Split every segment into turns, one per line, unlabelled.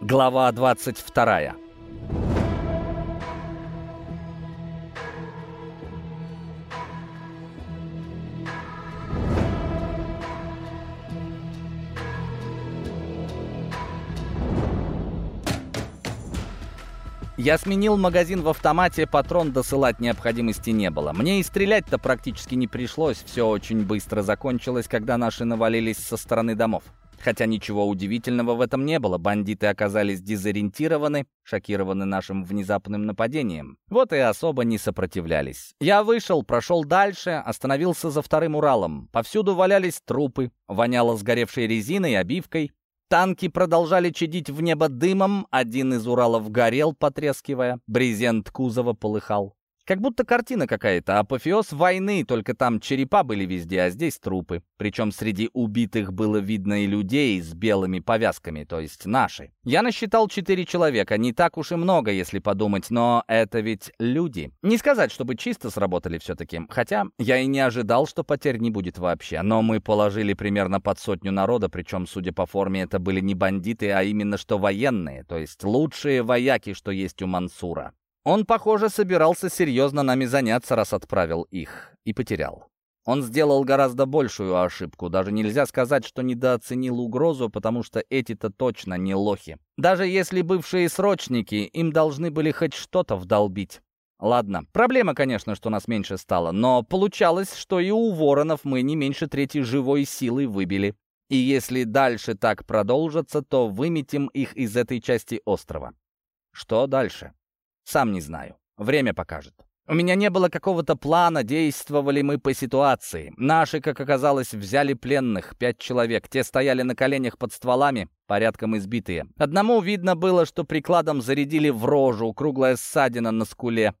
Глава 22 Я сменил магазин в автомате, патрон досылать необходимости не было. Мне и стрелять-то практически не пришлось, все очень быстро закончилось, когда наши навалились со стороны домов. Хотя ничего удивительного в этом не было, бандиты оказались дезориентированы, шокированы нашим внезапным нападением. Вот и особо не сопротивлялись. Я вышел, прошел дальше, остановился за вторым Уралом. Повсюду валялись трупы, воняло сгоревшей резиной, обивкой. Танки продолжали чадить в небо дымом, один из Уралов горел, потрескивая, брезент кузова полыхал. Как будто картина какая-то, апофеоз войны, только там черепа были везде, а здесь трупы. Причем среди убитых было видно и людей с белыми повязками, то есть наши. Я насчитал четыре человека, не так уж и много, если подумать, но это ведь люди. Не сказать, чтобы чисто сработали все-таки, хотя я и не ожидал, что потерь не будет вообще. Но мы положили примерно под сотню народа, причем, судя по форме, это были не бандиты, а именно что военные, то есть лучшие вояки, что есть у Мансура. Он, похоже, собирался серьезно нами заняться, раз отправил их, и потерял. Он сделал гораздо большую ошибку. Даже нельзя сказать, что недооценил угрозу, потому что эти-то точно не лохи. Даже если бывшие срочники, им должны были хоть что-то вдолбить. Ладно, проблема, конечно, что нас меньше стало, но получалось, что и у воронов мы не меньше третьей живой силы выбили. И если дальше так продолжится, то выметим их из этой части острова. Что дальше? Сам не знаю. Время покажет. У меня не было какого-то плана, действовали мы по ситуации. Наши, как оказалось, взяли пленных, пять человек. Те стояли на коленях под стволами, порядком избитые. Одному видно было, что прикладом зарядили в рожу, круглая ссадина на скуле.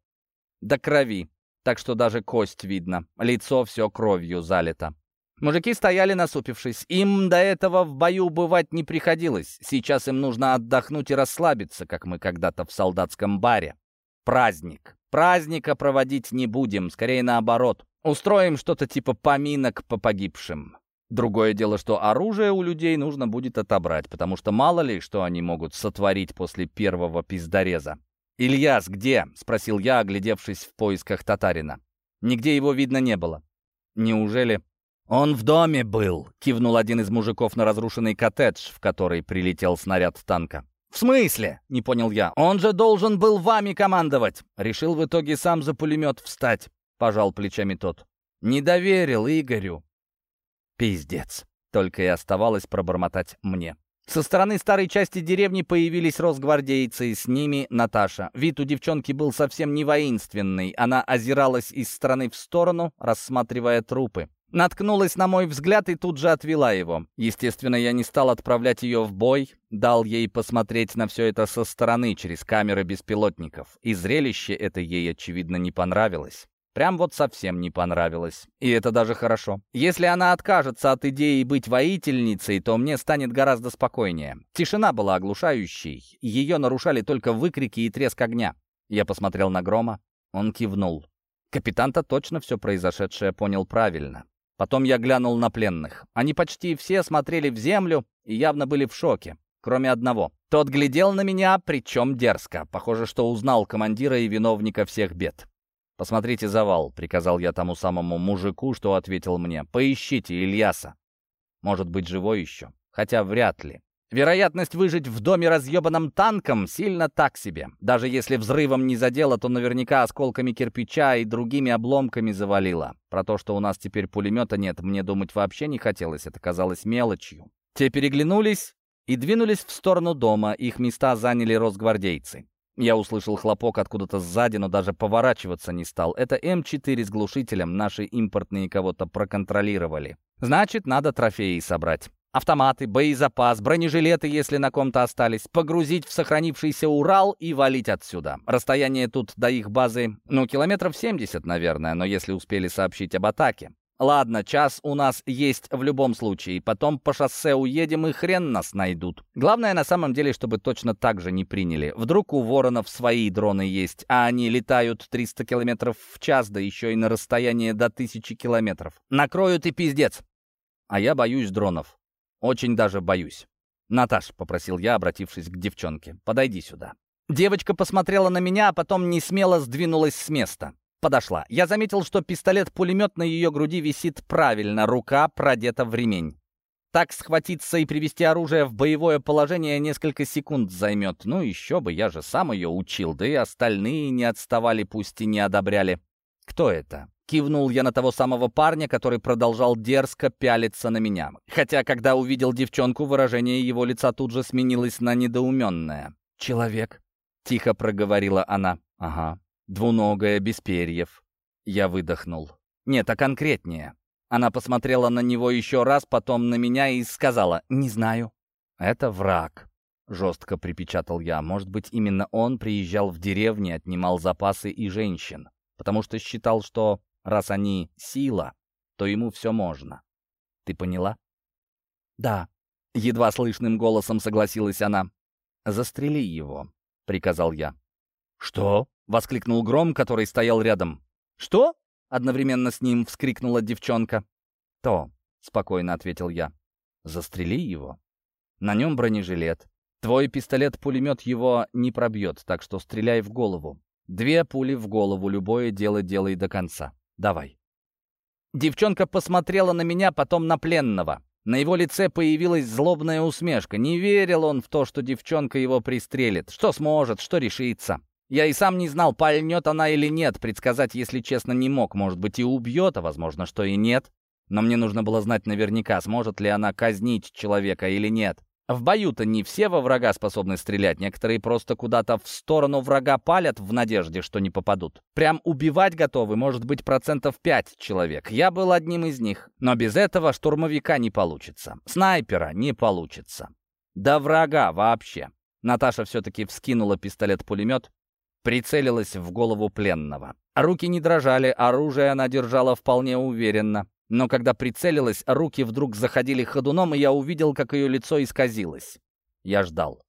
До крови, так что даже кость видно. Лицо все кровью залито. Мужики стояли насупившись. Им до этого в бою бывать не приходилось. Сейчас им нужно отдохнуть и расслабиться, как мы когда-то в солдатском баре. Праздник. Праздника проводить не будем, скорее наоборот. Устроим что-то типа поминок по погибшим. Другое дело, что оружие у людей нужно будет отобрать, потому что мало ли, что они могут сотворить после первого пиздореза. «Ильяс, где?» — спросил я, оглядевшись в поисках татарина. Нигде его видно не было. Неужели «Он в доме был», — кивнул один из мужиков на разрушенный коттедж, в который прилетел снаряд танка. «В смысле?» — не понял я. «Он же должен был вами командовать!» Решил в итоге сам за пулемет встать, — пожал плечами тот. «Не доверил Игорю». «Пиздец!» — только и оставалось пробормотать мне. Со стороны старой части деревни появились росгвардейцы, с ними Наташа. Вид у девчонки был совсем не воинственный. Она озиралась из стороны в сторону, рассматривая трупы. Наткнулась на мой взгляд и тут же отвела его. Естественно, я не стал отправлять ее в бой, дал ей посмотреть на все это со стороны, через камеры беспилотников. И зрелище это ей, очевидно, не понравилось. Прям вот совсем не понравилось. И это даже хорошо. Если она откажется от идеи быть воительницей, то мне станет гораздо спокойнее. Тишина была оглушающей. Ее нарушали только выкрики и треск огня. Я посмотрел на Грома. Он кивнул. Капитан-то точно все произошедшее понял правильно. Потом я глянул на пленных. Они почти все смотрели в землю и явно были в шоке, кроме одного. Тот глядел на меня, причем дерзко. Похоже, что узнал командира и виновника всех бед. «Посмотрите завал», — приказал я тому самому мужику, что ответил мне. «Поищите Ильяса. Может быть, живой еще? Хотя вряд ли. Вероятность выжить в доме разъебанном танком сильно так себе. Даже если взрывом не задело, то наверняка осколками кирпича и другими обломками завалило. Про то, что у нас теперь пулемета нет, мне думать вообще не хотелось, это казалось мелочью. Те переглянулись и двинулись в сторону дома, их места заняли росгвардейцы. Я услышал хлопок откуда-то сзади, но даже поворачиваться не стал. Это М4 с глушителем, наши импортные кого-то проконтролировали. Значит, надо трофеи собрать. Автоматы, боезапас, бронежилеты, если на ком-то остались, погрузить в сохранившийся Урал и валить отсюда. Расстояние тут до их базы, ну, километров 70, наверное, но если успели сообщить об атаке. Ладно, час у нас есть в любом случае. Потом по шоссе уедем и хрен нас найдут. Главное на самом деле, чтобы точно так же не приняли. Вдруг у воронов свои дроны есть, а они летают 300 километров в час, да еще и на расстояние до 1000 километров. Накроют и пиздец. А я боюсь дронов. Очень даже боюсь. «Наташ», — попросил я, обратившись к девчонке, — «подойди сюда». Девочка посмотрела на меня, а потом не смело сдвинулась с места. Подошла. Я заметил, что пистолет-пулемет на ее груди висит правильно, рука продета в ремень. Так схватиться и привести оружие в боевое положение несколько секунд займет. Ну еще бы, я же сам ее учил, да и остальные не отставали, пусть и не одобряли. «Кто это?» Кивнул я на того самого парня, который продолжал дерзко пялиться на меня. Хотя, когда увидел девчонку, выражение его лица тут же сменилось на недоуменное. «Человек», — тихо проговорила она. «Ага, двуногая, без перьев». Я выдохнул. «Нет, а конкретнее». Она посмотрела на него еще раз, потом на меня и сказала «Не знаю». «Это враг», — жестко припечатал я. «Может быть, именно он приезжал в деревню, отнимал запасы и женщин, потому что считал, что Раз они сила, то ему все можно. Ты поняла? Да. Едва слышным голосом согласилась она. «Застрели его», — приказал я. «Что?» — воскликнул Гром, который стоял рядом. «Что?» — одновременно с ним вскрикнула девчонка. «То», — спокойно ответил я. «Застрели его. На нем бронежилет. Твой пистолет-пулемет его не пробьет, так что стреляй в голову. Две пули в голову, любое дело делай до конца. Давай». Девчонка посмотрела на меня, потом на пленного. На его лице появилась злобная усмешка. Не верил он в то, что девчонка его пристрелит. Что сможет, что решится. Я и сам не знал, пальнет она или нет. Предсказать, если честно, не мог. Может быть, и убьет, а возможно, что и нет. Но мне нужно было знать наверняка, сможет ли она казнить человека или нет. В бою-то не все во врага способны стрелять, некоторые просто куда-то в сторону врага палят в надежде, что не попадут. Прям убивать готовы, может быть, процентов пять человек. Я был одним из них. Но без этого штурмовика не получится. Снайпера не получится. Да врага вообще. Наташа все-таки вскинула пистолет-пулемет, прицелилась в голову пленного. Руки не дрожали, оружие она держала вполне уверенно. Но когда прицелилась, руки вдруг заходили ходуном, и я увидел, как ее лицо исказилось. Я ждал.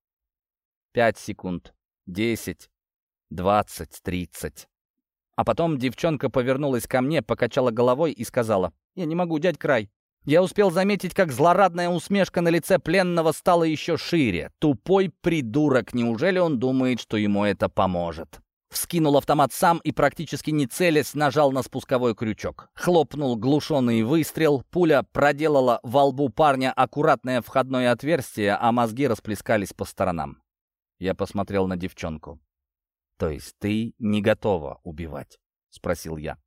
Пять секунд, десять, двадцать, тридцать. А потом девчонка повернулась ко мне, покачала головой и сказала, «Я не могу, дядь Край». Я успел заметить, как злорадная усмешка на лице пленного стала еще шире. Тупой придурок, неужели он думает, что ему это поможет? Вскинул автомат сам и, практически не целясь, нажал на спусковой крючок. Хлопнул глушенный выстрел, пуля проделала во лбу парня аккуратное входное отверстие, а мозги расплескались по сторонам. Я посмотрел на девчонку. «То есть ты не готова убивать?» — спросил я.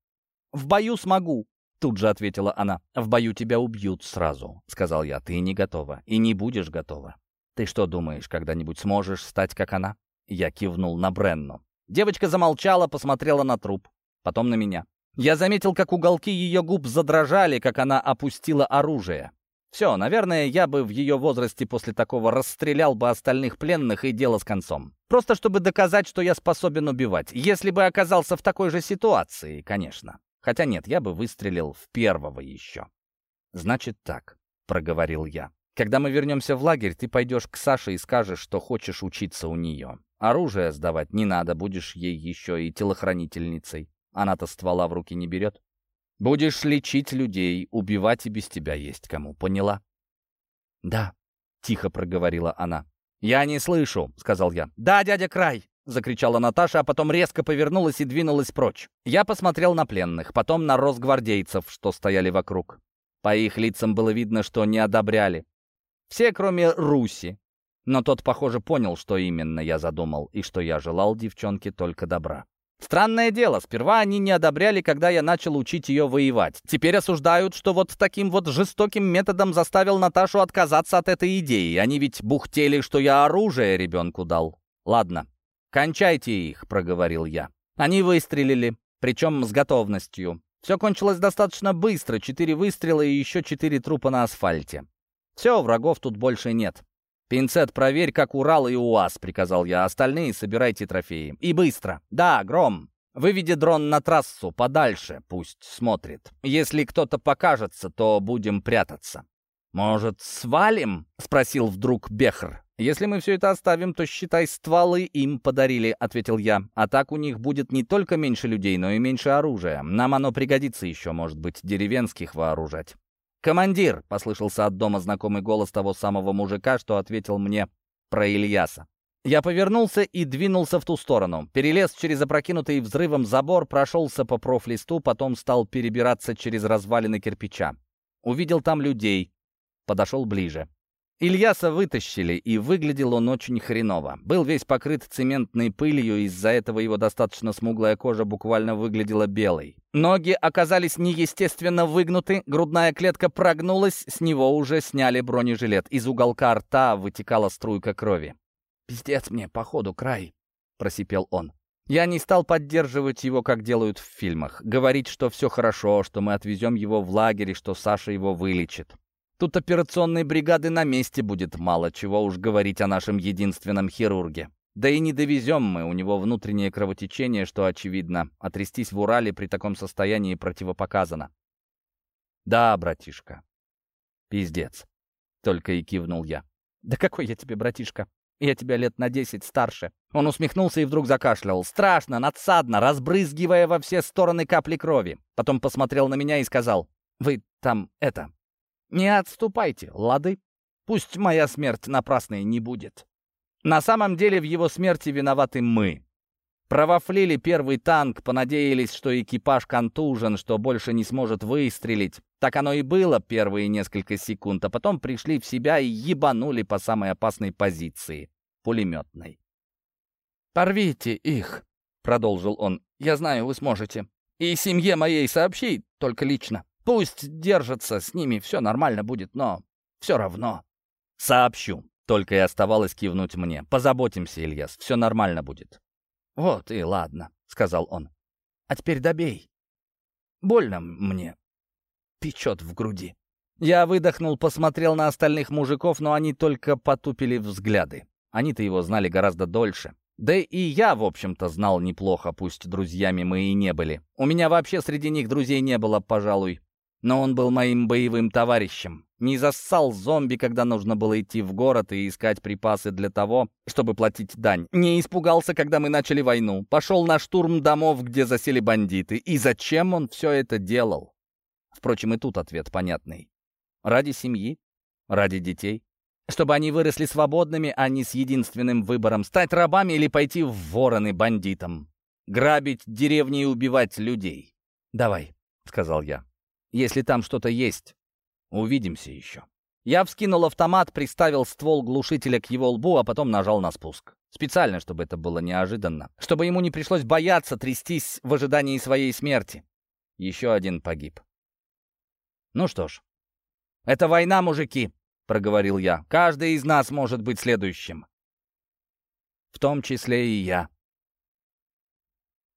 «В бою смогу», — тут же ответила она. «В бою тебя убьют сразу», — сказал я. «Ты не готова и не будешь готова. Ты что думаешь, когда-нибудь сможешь стать как она?» Я кивнул на Бренну. Девочка замолчала, посмотрела на труп, потом на меня. Я заметил, как уголки ее губ задрожали, как она опустила оружие. Все, наверное, я бы в ее возрасте после такого расстрелял бы остальных пленных и дело с концом. Просто чтобы доказать, что я способен убивать. Если бы оказался в такой же ситуации, конечно. Хотя нет, я бы выстрелил в первого еще. «Значит так», — проговорил я. «Когда мы вернемся в лагерь, ты пойдешь к Саше и скажешь, что хочешь учиться у нее. Оружие сдавать не надо, будешь ей еще и телохранительницей. Она-то ствола в руки не берет. Будешь лечить людей, убивать и без тебя есть кому, поняла? Да, тихо проговорила она. Я не слышу, сказал я. Да, дядя Край, закричала Наташа, а потом резко повернулась и двинулась прочь. Я посмотрел на пленных, потом на росгвардейцев, что стояли вокруг. По их лицам было видно, что не одобряли. Все, кроме Руси, но тот, похоже, понял, что именно я задумал, и что я желал девчонке только добра. Странное дело, сперва они не одобряли, когда я начал учить ее воевать. Теперь осуждают, что вот таким вот жестоким методом заставил Наташу отказаться от этой идеи. Они ведь бухтели, что я оружие ребенку дал. Ладно, кончайте их, проговорил я. Они выстрелили, причем с готовностью. Все кончилось достаточно быстро, четыре выстрела и еще четыре трупа на асфальте. Все, врагов тут больше нет. «Пинцет проверь, как Урал и УАЗ», — приказал я. «Остальные собирайте трофеи. И быстро. Да, Гром, выведи дрон на трассу подальше, пусть смотрит. Если кто-то покажется, то будем прятаться». «Может, свалим?» — спросил вдруг Бехр. «Если мы все это оставим, то, считай, стволы им подарили», — ответил я. «А так у них будет не только меньше людей, но и меньше оружия. Нам оно пригодится еще, может быть, деревенских вооружать». «Командир!» — послышался от дома знакомый голос того самого мужика, что ответил мне про Ильяса. Я повернулся и двинулся в ту сторону. Перелез через опрокинутый взрывом забор, прошелся по профлисту, потом стал перебираться через развалины кирпича. Увидел там людей. Подошел ближе. Ильяса вытащили, и выглядел он очень хреново. Был весь покрыт цементной пылью, из-за этого его достаточно смуглая кожа буквально выглядела белой. Ноги оказались неестественно выгнуты, грудная клетка прогнулась, с него уже сняли бронежилет. Из уголка рта вытекала струйка крови. «Пиздец мне, походу, край», — просипел он. Я не стал поддерживать его, как делают в фильмах. Говорить, что все хорошо, что мы отвезем его в лагерь и что Саша его вылечит. Тут операционной бригады на месте будет мало, чего уж говорить о нашем единственном хирурге. Да и не довезем мы, у него внутреннее кровотечение, что очевидно. Отрястись в Урале при таком состоянии противопоказано. Да, братишка. Пиздец. Только и кивнул я. Да какой я тебе братишка? Я тебя лет на десять старше». Он усмехнулся и вдруг закашлял. Страшно, надсадно, разбрызгивая во все стороны капли крови. Потом посмотрел на меня и сказал, «Вы там это... Не отступайте, лады? Пусть моя смерть напрасной не будет». На самом деле в его смерти виноваты мы. Провафлили первый танк, понадеялись, что экипаж контужен, что больше не сможет выстрелить. Так оно и было первые несколько секунд, а потом пришли в себя и ебанули по самой опасной позиции — пулеметной. «Порвите их», — продолжил он. «Я знаю, вы сможете. И семье моей сообщи, только лично. Пусть держатся, с ними все нормально будет, но все равно». «Сообщу», — только и оставалось кивнуть мне. «Позаботимся, Ильяс, все нормально будет». «Вот и ладно», — сказал он. «А теперь добей. Больно мне. Печет в груди». Я выдохнул, посмотрел на остальных мужиков, но они только потупили взгляды. Они-то его знали гораздо дольше. Да и я, в общем-то, знал неплохо, пусть друзьями мы и не были. У меня вообще среди них друзей не было, пожалуй. Но он был моим боевым товарищем. Не зассал зомби, когда нужно было идти в город и искать припасы для того, чтобы платить дань. Не испугался, когда мы начали войну. Пошел на штурм домов, где засели бандиты. И зачем он все это делал? Впрочем, и тут ответ понятный. Ради семьи? Ради детей? Чтобы они выросли свободными, а не с единственным выбором — стать рабами или пойти в вороны бандитам. Грабить деревни и убивать людей. «Давай», — сказал я. Если там что-то есть, увидимся еще. Я вскинул автомат, приставил ствол глушителя к его лбу, а потом нажал на спуск. Специально, чтобы это было неожиданно. Чтобы ему не пришлось бояться, трястись в ожидании своей смерти. Еще один погиб. Ну что ж, это война, мужики, проговорил я. Каждый из нас может быть следующим. В том числе и я.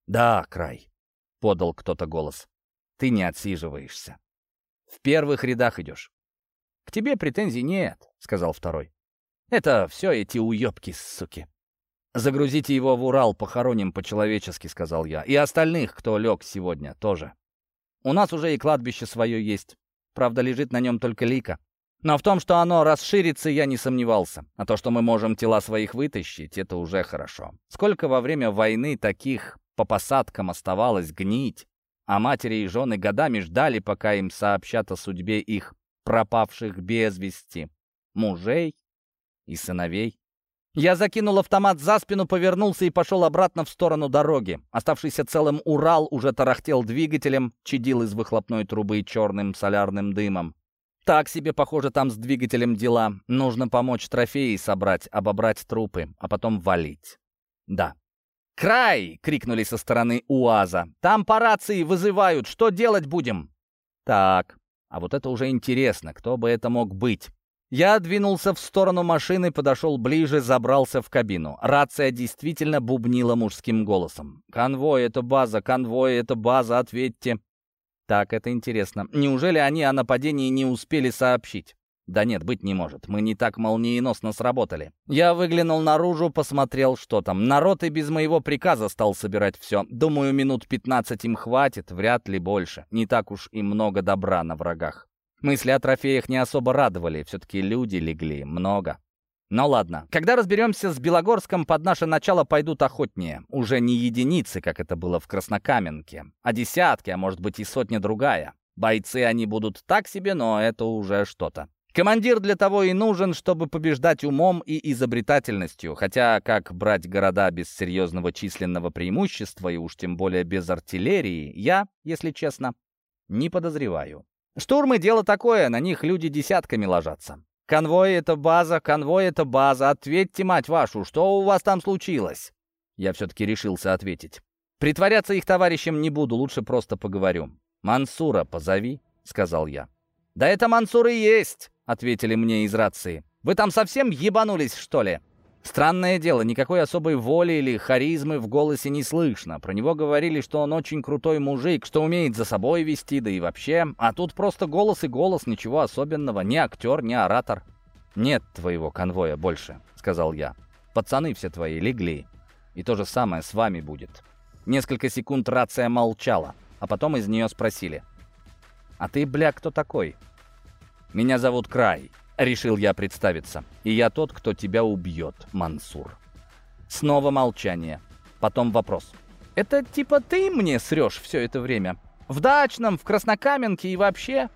Да, край, подал кто-то голос. Ты не отсиживаешься. В первых рядах идешь. К тебе претензий нет, сказал второй. Это все эти уебки, суки. Загрузите его в Урал, похороним по-человечески, сказал я. И остальных, кто лег сегодня, тоже. У нас уже и кладбище свое есть. Правда, лежит на нем только лика. Но в том, что оно расширится, я не сомневался. А то, что мы можем тела своих вытащить, это уже хорошо. Сколько во время войны таких по посадкам оставалось гнить, а матери и жены годами ждали, пока им сообщат о судьбе их пропавших без вести, мужей и сыновей. Я закинул автомат за спину, повернулся и пошел обратно в сторону дороги. Оставшийся целым Урал уже тарахтел двигателем, чадил из выхлопной трубы черным солярным дымом. Так себе, похоже, там с двигателем дела. Нужно помочь трофеи собрать, обобрать трупы, а потом валить. Да, «Край!» — крикнули со стороны УАЗа. «Там по рации вызывают! Что делать будем?» «Так, а вот это уже интересно, кто бы это мог быть?» Я двинулся в сторону машины, подошел ближе, забрался в кабину. Рация действительно бубнила мужским голосом. «Конвой — это база, конвой — это база, ответьте!» «Так, это интересно. Неужели они о нападении не успели сообщить?» Да нет, быть не может. Мы не так молниеносно сработали. Я выглянул наружу, посмотрел, что там. Народ и без моего приказа стал собирать все. Думаю, минут 15 им хватит, вряд ли больше. Не так уж и много добра на врагах. Мысли о трофеях не особо радовали. Все-таки люди легли. Много. Но ладно. Когда разберемся с Белогорском, под наше начало пойдут охотнее. Уже не единицы, как это было в Краснокаменке, а десятки, а может быть и сотня другая. Бойцы они будут так себе, но это уже что-то. Командир для того и нужен, чтобы побеждать умом и изобретательностью, хотя как брать города без серьезного численного преимущества и уж тем более без артиллерии, я, если честно, не подозреваю. Штурмы — дело такое, на них люди десятками ложатся. Конвой — это база, конвой — это база. Ответьте, мать вашу, что у вас там случилось? Я все-таки решился ответить. Притворяться их товарищем не буду, лучше просто поговорю. «Мансура позови», — сказал я. «Да это Мансур и есть!» — ответили мне из рации. «Вы там совсем ебанулись, что ли?» Странное дело, никакой особой воли или харизмы в голосе не слышно. Про него говорили, что он очень крутой мужик, что умеет за собой вести, да и вообще. А тут просто голос и голос, ничего особенного. Ни актер, ни оратор. «Нет твоего конвоя больше», — сказал я. «Пацаны все твои легли. И то же самое с вами будет». Несколько секунд рация молчала, а потом из нее спросили. «А ты, бля, кто такой?» «Меня зовут Край», — решил я представиться. «И я тот, кто тебя убьет, Мансур». Снова молчание. Потом вопрос. «Это типа ты мне срешь все это время? В дачном, в Краснокаменке и вообще?»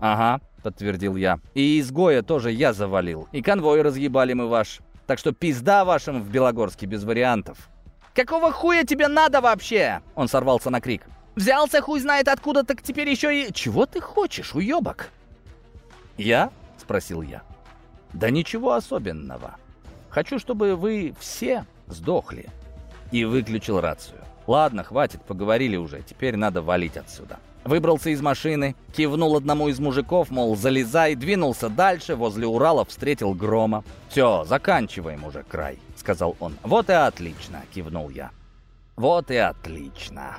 «Ага», — подтвердил я. «И изгоя тоже я завалил. И конвой разъебали мы ваш. Так что пизда вашим в Белогорске без вариантов». «Какого хуя тебе надо вообще?» Он сорвался на крик. «Взялся хуй знает откуда, так теперь еще и...» «Чего ты хочешь, уебок?» «Я?» — спросил я. «Да ничего особенного. Хочу, чтобы вы все сдохли». И выключил рацию. «Ладно, хватит, поговорили уже. Теперь надо валить отсюда». Выбрался из машины, кивнул одному из мужиков, мол, залезай, двинулся дальше, возле Урала встретил Грома. «Все, заканчиваем уже край», — сказал он. «Вот и отлично», — кивнул я. «Вот и отлично».